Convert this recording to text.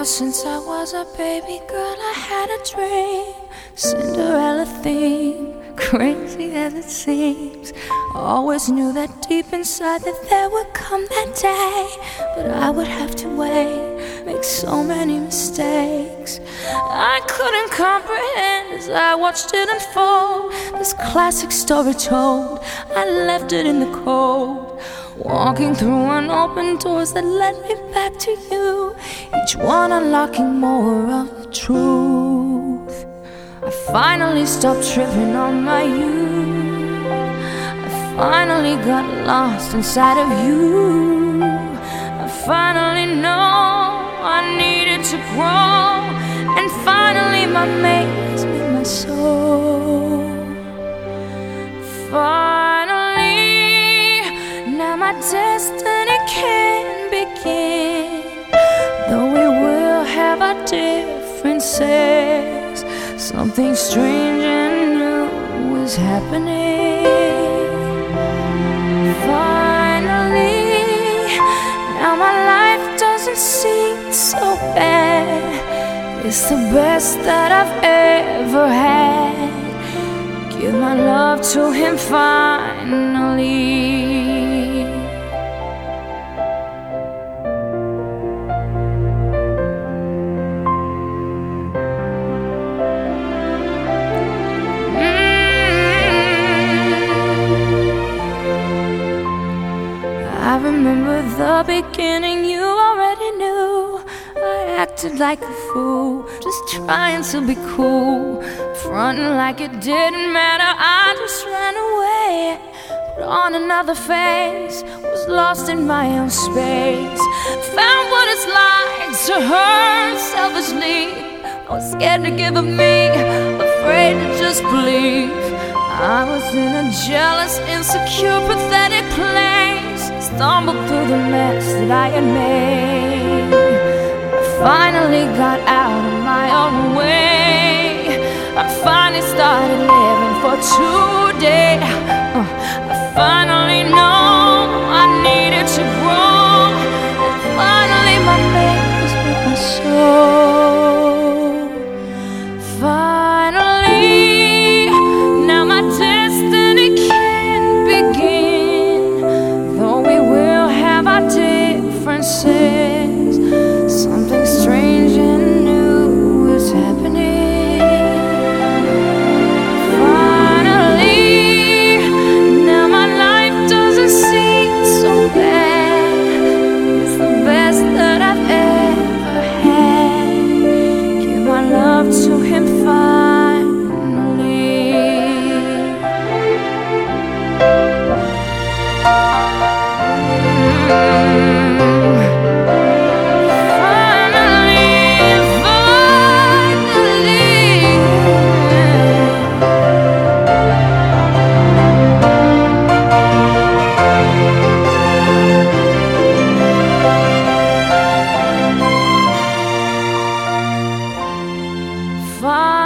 Ever since I was a baby girl, I had a dream. Cinderella theme, crazy as it seems. I always knew that deep inside that there would come that day, but I would have to wait, make so many mistakes. I couldn't comprehend as I watched it unfold. This classic story told, I left it in the cold. Walking through unopened doors that led me back to you, each one unlocking more of the truth. I finally stopped tripping on my youth. I finally got lost inside of you. I finally know I needed to grow, can begin. Though we will have our differences, something strange and new is happening. Finally, now my life doesn't seem so bad. It's the best that I've ever had. Give my love to him finally. Beginning, you already knew. I acted like a fool, just trying to be cool. Fronting like it didn't matter, I just ran away. Put on another face, was lost in my own space. Found what it's like to hurt selfishly. I was scared to give up me, afraid to just believe. I was in a jealous, insecure, pathetic place. Stumbled through the I had made. I finally got out of my own way. I finally started living for today. far.